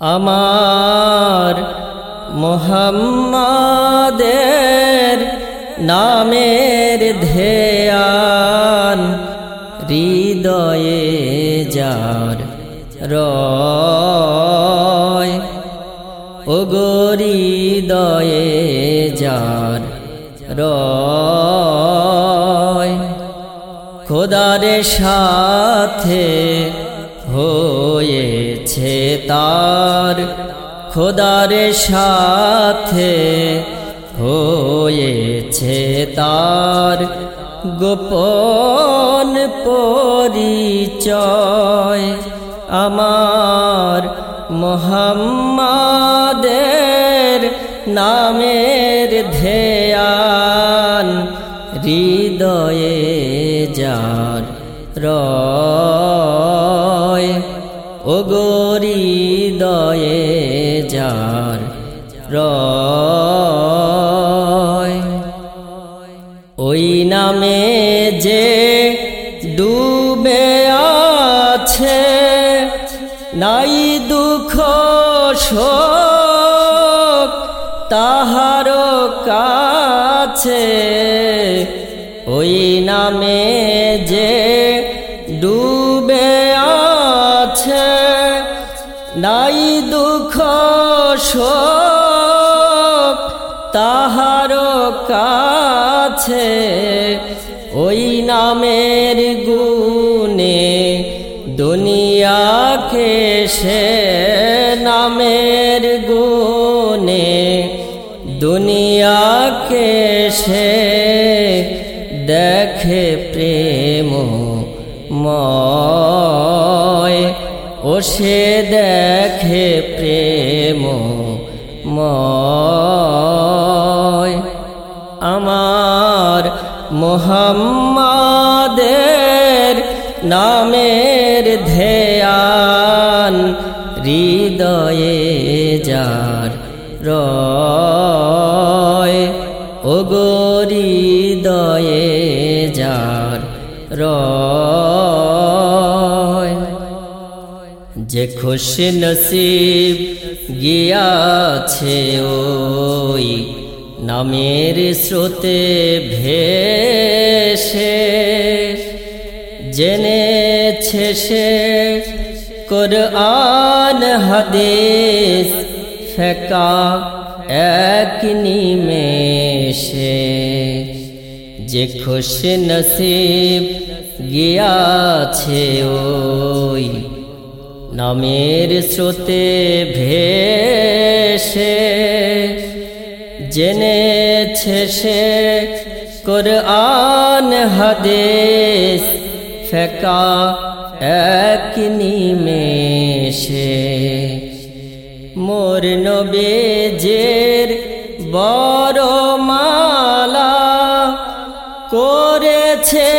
আমার মোহাম্মদের নামের ধ্যান হৃদয়ে যার রয় ও হৃদয়ে যার রয়। খোদারে সাথে হয়েছে তার খোদারে সাথে, হয়েছে তার গোপন পরিচয়। আমার মোহাম্মাদের নামের ধ্যান, হৃদয়ে যার রয় ও দয়ে যার রয়, ওই নামে যে ডুবে আছে, নাই দুঃখ শোক তাহার কাছে, ওই নামে যে দুঃখ তাহার কাছে ওই নামের গুণে দুনিয়াকে সে নামের গুণে দুনিয়াকে সে দেখে প্রেম ও সে দেখে প্রেম ময়। আমার মোহাম্মদের নামের ধ্যান হৃদয়ে যার রয়। ও হৃদয়ে যার রয়। যে খুশি নসিব গিয়াছে ওই নামের স্রোতে ভেসে, জেনেছে সে কোরআন, হাদিস, ফেকা এক নিমেষে। যে খুশি নসিব গিয়াছে ওই নামের স্রোতে ভেসে জেনেছে সে কোরআন, হাদিস, ফেকা, এক নিমেষে। মোর নবেজের বড় মালা করেছে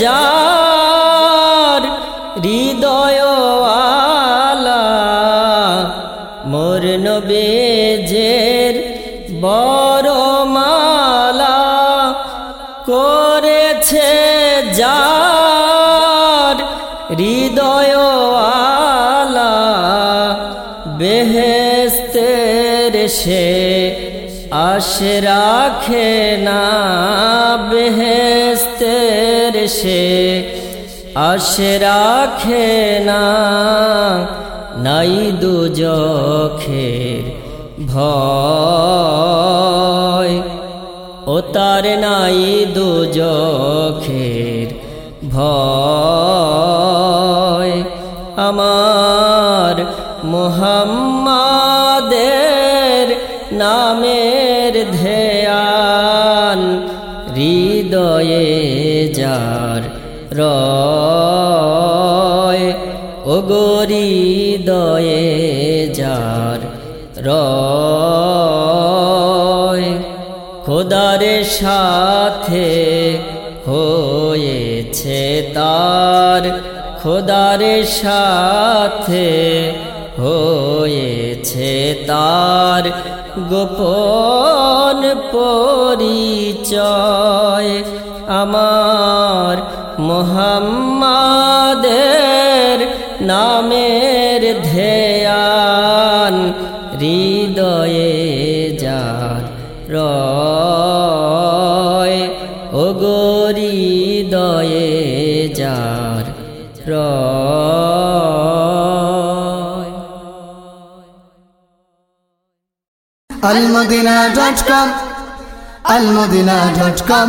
যার মোর নবেজের বড় মালা করেছে যার হৃদয়ওয়ালা বেহেস্তের সে আশ রাখে না বেহেস্তের সে আশ রাখে না নাই দুজখের ভয়। ও তার নাই দুজখের ভয়। আমার মোহাম্মদের নামের ধ্যান হৃদয়ে যার রয়। ও দয়ে যার রয়, খোদারে সাথে হয়েছে তার, খোদারে সাথে হয়েছে তার গোপন পরিচয়। আমার মোহাম্মদের নামের ধ্যান হৃদয়ে যার রয় ও গো হৃদয়ে যার রয়। almadina.com almadina.com